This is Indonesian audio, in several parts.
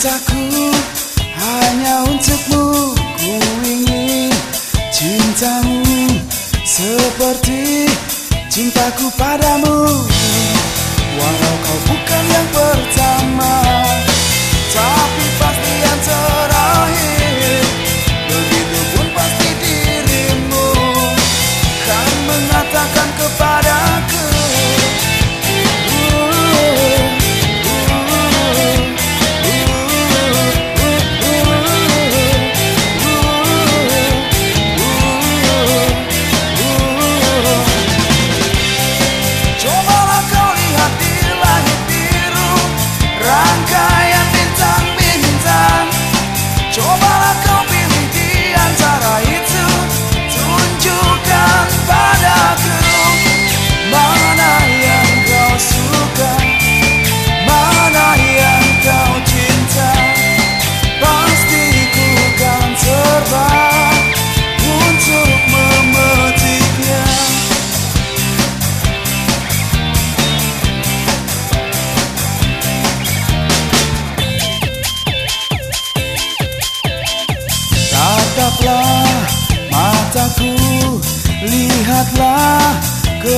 cintaku hanya untukmu. Ku ingin cintamu seperti cintaku padamu. Walau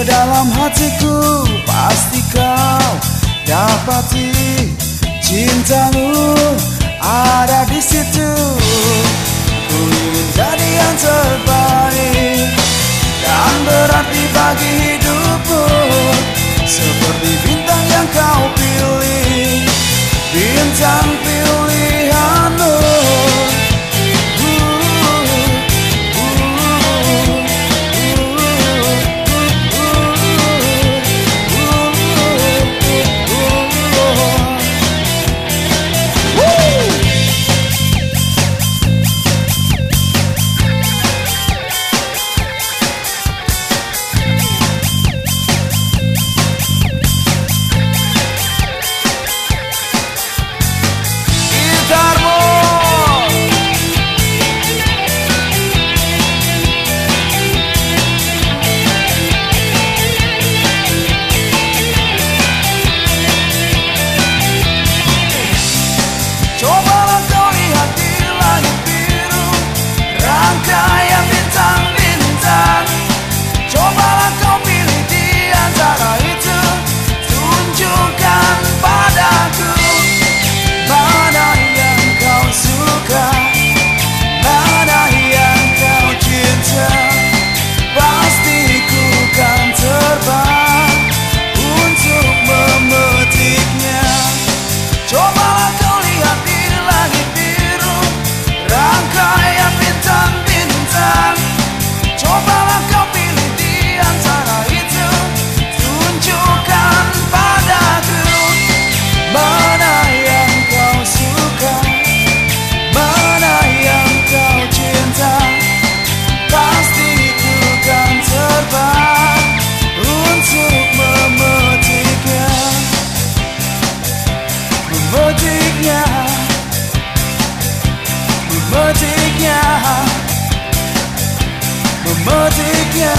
dalam hatiku Pasti kau dapati Cintamu ada di situ. Ku ingin jadi yang terbaik Dan berarti bagi memetiknya memetiknya